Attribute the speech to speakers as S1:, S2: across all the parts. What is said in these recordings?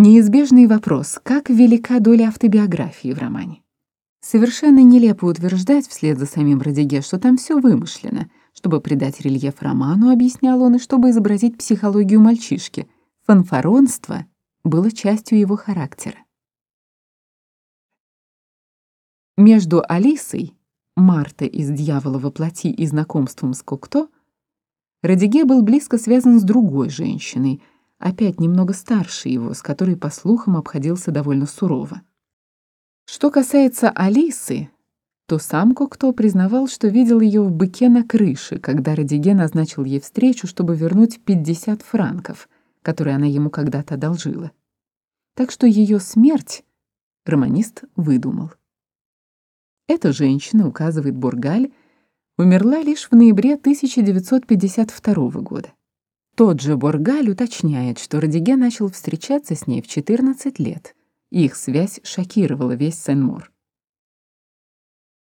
S1: Неизбежный вопрос, как велика доля автобиографии в романе? Совершенно нелепо утверждать вслед за самим Радиге, что там все вымышлено, чтобы придать рельеф роману, объяснял он, и чтобы изобразить психологию мальчишки. Фанфаронство было частью его характера. Между Алисой, Мартой из «Дьявола во плоти» и знакомством с Кокто, Радиге был близко связан с другой женщиной — опять немного старше его, с которой, по слухам, обходился довольно сурово. Что касается Алисы, то сам Кокто признавал, что видел ее в быке на крыше, когда Радиге назначил ей встречу, чтобы вернуть 50 франков, которые она ему когда-то одолжила. Так что ее смерть романист выдумал. Эта женщина, указывает Бургаль, умерла лишь в ноябре 1952 года. Тот же Боргаль уточняет, что Родиге начал встречаться с ней в 14 лет. Их связь шокировала весь Сен-Мор.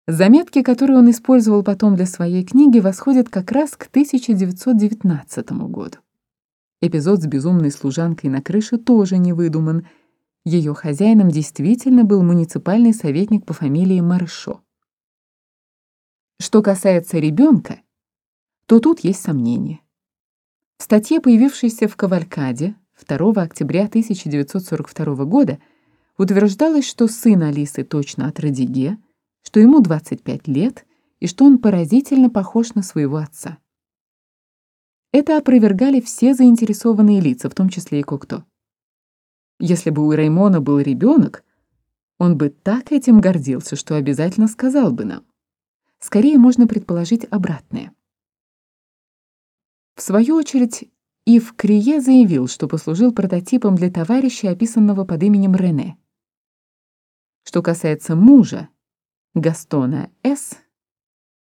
S1: Заметки, которые он использовал потом для своей книги, восходят как раз к 1919 году. Эпизод с безумной служанкой на крыше тоже не выдуман. Ее хозяином действительно был муниципальный советник по фамилии Маршо. Что касается ребенка, то тут есть сомнения. Статье, появившейся в Кавалькаде 2 октября 1942 года, утверждалось, что сын Алисы точно от Радиге, что ему 25 лет и что он поразительно похож на своего отца. Это опровергали все заинтересованные лица, в том числе и Кокто. Если бы у Раймона был ребенок, он бы так этим гордился, что обязательно сказал бы нам. Скорее можно предположить обратное. В свою очередь, Ив Крие заявил, что послужил прототипом для товарища, описанного под именем Рене. Что касается мужа, Гастона С.,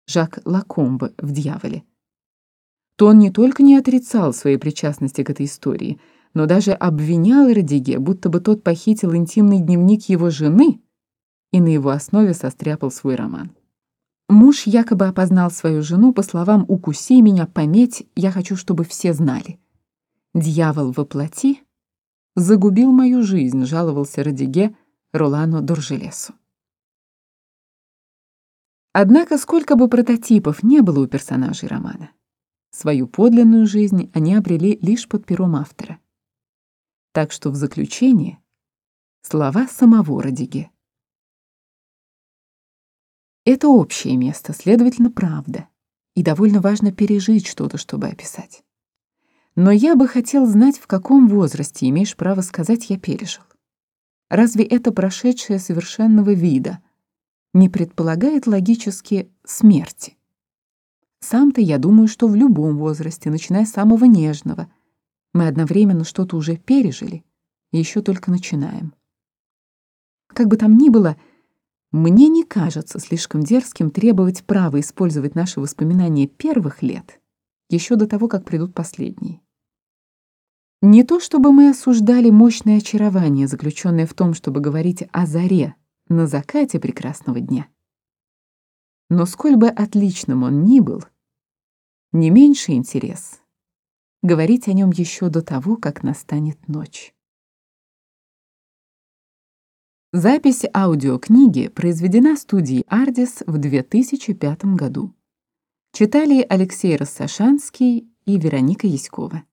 S1: Жак Лакомб в «Дьяволе», то он не только не отрицал своей причастности к этой истории, но даже обвинял Родиге, будто бы тот похитил интимный дневник его жены и на его основе состряпал свой роман. Муж якобы опознал свою жену по словам «укуси меня, пометь, я хочу, чтобы все знали». «Дьявол воплоти загубил мою жизнь», — жаловался Радиге Ролано Доржелесу. Однако, сколько бы прототипов не было у персонажей романа, свою подлинную жизнь они обрели лишь под пером автора. Так что в заключение слова самого Радиге. Это общее место, следовательно, правда. И довольно важно пережить что-то, чтобы описать. Но я бы хотел знать, в каком возрасте имеешь право сказать «я пережил». Разве это прошедшее совершенного вида не предполагает логически смерти? Сам-то я думаю, что в любом возрасте, начиная с самого нежного, мы одновременно что-то уже пережили и еще только начинаем. Как бы там ни было, мне не кажется слишком дерзким требовать права использовать наши воспоминания первых лет, еще до того, как придут последние. Не то чтобы мы осуждали мощное очарование, заключенное в том, чтобы говорить о заре на закате прекрасного дня. Но сколь бы отличным он ни был, не меньший интерес говорить о нем еще до того, как настанет ночь. Запись аудиокниги произведена студией «Ардис» в 2005 году. Читали Алексей Рассашанский и Вероника Яськова.